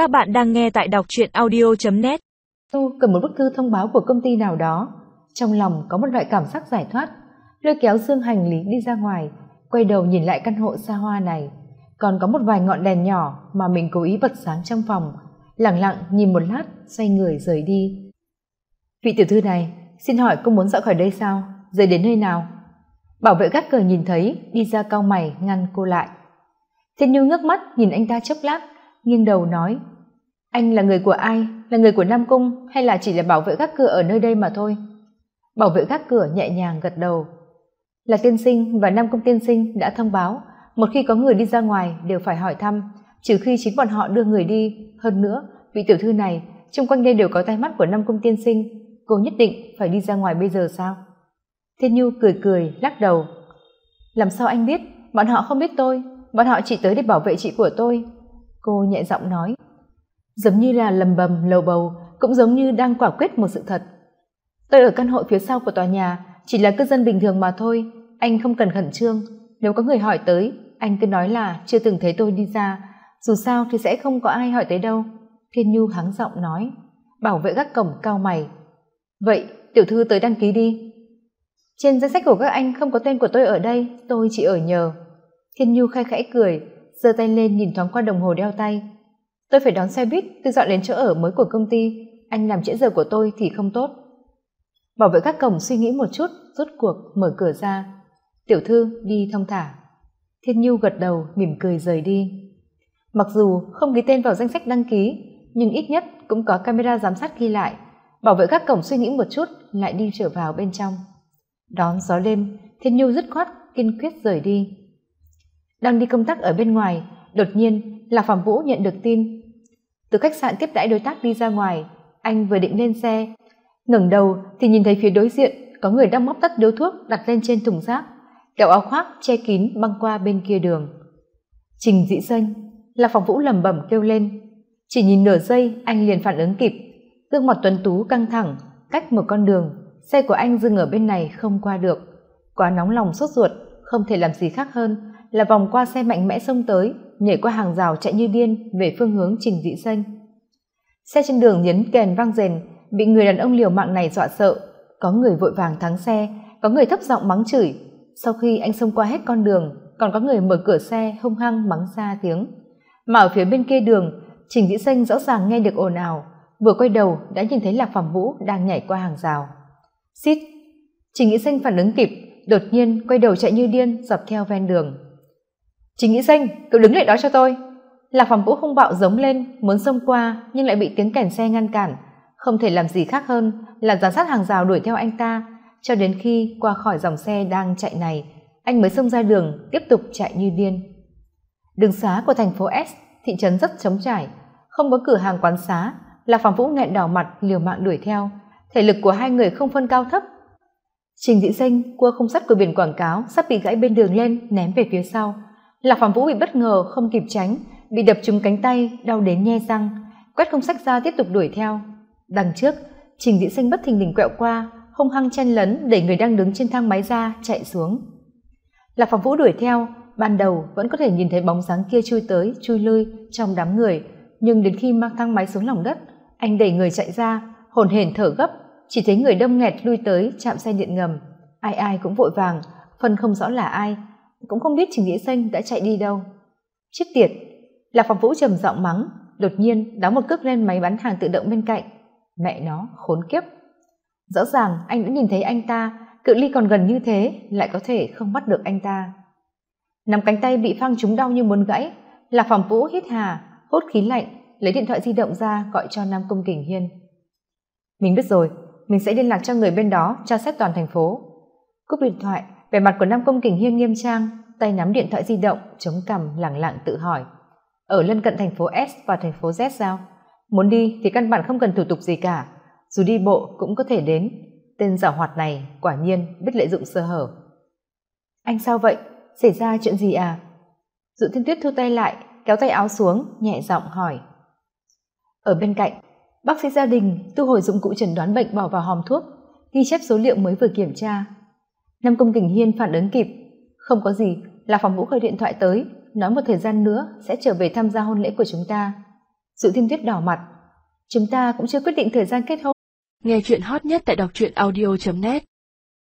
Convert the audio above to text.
Các bạn đang nghe tại đọc truyện audio.net Tu cầm một bức thư thông báo của công ty nào đó. Trong lòng có một loại cảm giác giải thoát. Lôi kéo Dương hành lý đi ra ngoài, quay đầu nhìn lại căn hộ xa hoa này. Còn có một vài ngọn đèn nhỏ mà mình cố ý bật sáng trong phòng. Lặng lặng nhìn một lát, xoay người rời đi. Vị tiểu thư này, xin hỏi cô muốn dọn khỏi đây sao? Rời đến nơi nào? Bảo vệ gác cờ nhìn thấy, đi ra cao mày ngăn cô lại. Thiên như ngước mắt nhìn anh ta chốc lát, nghiêng đầu nói, anh là người của ai? Là người của nam cung hay là chỉ là bảo vệ gác cửa ở nơi đây mà thôi? Bảo vệ gác cửa nhẹ nhàng gật đầu. Là tiên sinh và nam cung tiên sinh đã thông báo, một khi có người đi ra ngoài đều phải hỏi thăm, trừ khi chính bọn họ đưa người đi. Hơn nữa, vị tiểu thư này chung quanh đây đều có tay mắt của nam cung tiên sinh, cô nhất định phải đi ra ngoài bây giờ sao? Thiên nhu cười cười, lắc đầu. Làm sao anh biết? Bọn họ không biết tôi. Bọn họ chỉ tới để bảo vệ chị của tôi cô nhẹ giọng nói. Giống như là lầm bầm, lầu bầu, cũng giống như đang quả quyết một sự thật. Tôi ở căn hộ phía sau của tòa nhà, chỉ là cư dân bình thường mà thôi, anh không cần khẩn trương. Nếu có người hỏi tới, anh cứ nói là chưa từng thấy tôi đi ra, dù sao thì sẽ không có ai hỏi tới đâu. Thiên nhu hắng giọng nói, bảo vệ gác cổng cao mày. Vậy, tiểu thư tới đăng ký đi. Trên danh sách của các anh không có tên của tôi ở đây, tôi chỉ ở nhờ. Thiên nhu khai khẽ cười giơ tay lên nhìn thoáng qua đồng hồ đeo tay. Tôi phải đón xe buýt, tôi dọn đến chỗ ở mới của công ty. Anh làm trễ giờ của tôi thì không tốt. Bảo vệ các cổng suy nghĩ một chút rút cuộc mở cửa ra. Tiểu thư, đi thông thả. Thiên nhu gật đầu, mỉm cười rời đi. Mặc dù không ghi tên vào danh sách đăng ký, nhưng ít nhất cũng có camera giám sát ghi lại. Bảo vệ các cổng suy nghĩ một chút, lại đi trở vào bên trong. Đón gió đêm thiên nhu dứt khoát, kiên quyết rời đi đang đi công tác ở bên ngoài, đột nhiên là phạm vũ nhận được tin. Từ khách sạn tiếp đãi đối tác đi ra ngoài, anh vừa định lên xe. Ngẩng đầu thì nhìn thấy phía đối diện có người đang móc tắt điếu thuốc đặt lên trên thùng rác, kéo áo khoác che kín băng qua bên kia đường. Trình dĩ xanh là phòng vũ lẩm bẩm kêu lên. Chỉ nhìn nửa giây, anh liền phản ứng kịp. Gương mặt tuấn tú căng thẳng, cách một con đường, xe của anh dừng ở bên này không qua được. Quá nóng lòng sốt ruột, không thể làm gì khác hơn là vòng qua xe mạnh mẽ xông tới, nhảy qua hàng rào chạy như điên về phương hướng trình dị xanh. Xe trên đường nhấn kèn vang rền, bị người đàn ông liều mạng này dọa sợ. Có người vội vàng thắng xe, có người thấp giọng mắng chửi. Sau khi anh xông qua hết con đường, còn có người mở cửa xe hung hăng mắng xa tiếng. Mà ở phía bên kia đường, trình dĩ xanh rõ ràng nghe được ồn ào, vừa quay đầu đã nhìn thấy lạc phẩm vũ đang nhảy qua hàng rào. Xít! Trình dĩ xanh phản ứng kịp, đột nhiên quay đầu chạy như điên dọc theo ven đường. Trình Nghĩ Xanh, cậu đứng lại đó cho tôi. Lạc Phạm Vũ hung bạo giống lên, muốn xông qua nhưng lại bị tiếng kèn xe ngăn cản. Không thể làm gì khác hơn là giám sát hàng rào đuổi theo anh ta, cho đến khi qua khỏi dòng xe đang chạy này, anh mới xông ra đường, tiếp tục chạy như điên. Đường xá của thành phố S, thị trấn rất trống trải, không có cửa hàng quán xá, Lạc Phạm Vũ nghẹn đỏ mặt liều mạng đuổi theo. Thể lực của hai người không phân cao thấp. Trình Dĩ Xanh cua không sắt của biển quảng cáo sắp bị gãy bên đường lên ném về phía sau lạc phạm vũ bị bất ngờ, không kịp tránh, bị đập trúng cánh tay, đau đến nhe răng. Quét không sách ra tiếp tục đuổi theo. Đằng trước, trình diễn xanh bất thình lình quẹo qua, hung hăng chen lấn để người đang đứng trên thang máy ra, chạy xuống. Lạc phạm vũ đuổi theo, ban đầu vẫn có thể nhìn thấy bóng dáng kia chui tới, chui lui trong đám người, nhưng đến khi mang thang máy xuống lòng đất, anh đẩy người chạy ra, hồn hển thở gấp, chỉ thấy người đâm nghẹt lui tới, chạm xe điện ngầm. Ai ai cũng vội vàng, phân không rõ là ai cũng không biết trình nghĩa xanh đã chạy đi đâu. Chết tiệt là phòng vũ trầm giọng mắng, đột nhiên đóng một cước lên máy bán hàng tự động bên cạnh. Mẹ nó, khốn kiếp. Rõ ràng anh đã nhìn thấy anh ta, cự ly còn gần như thế, lại có thể không bắt được anh ta. Nằm cánh tay bị phăng trúng đau như muốn gãy là phòng vũ hít hà hốt khí lạnh, lấy điện thoại di động ra gọi cho nam công kình hiên. Mình biết rồi, mình sẽ liên lạc cho người bên đó tra xét toàn thành phố. Cúp điện thoại vẻ mặt của nam công kình hiên nghiêm trang, tay nắm điện thoại di động, chống cằm, lẳng lặng tự hỏi. Ở lân cận thành phố s và thành phố z sao? Muốn đi thì căn bản không cần thủ tục gì cả. Dù đi bộ cũng có thể đến. Tên giảo hoạt này quả nhiên biết lợi dụng sơ hở. Anh sao vậy? Xảy ra chuyện gì à? Dụ thiên tuyết thu tay lại, kéo tay áo xuống, nhẹ giọng hỏi. Ở bên cạnh, bác sĩ gia đình thu hồi dụng cụ chẩn đoán bệnh bỏ vào hòm thuốc, ghi chép số liệu mới vừa kiểm tra nam công kình hiên phản ứng kịp. Không có gì là phòng vũ khởi điện thoại tới, nói một thời gian nữa sẽ trở về tham gia hôn lễ của chúng ta. Dụ thiên tuyết đỏ mặt. Chúng ta cũng chưa quyết định thời gian kết hôn. Nghe chuyện hot nhất tại đọc truyện audio net.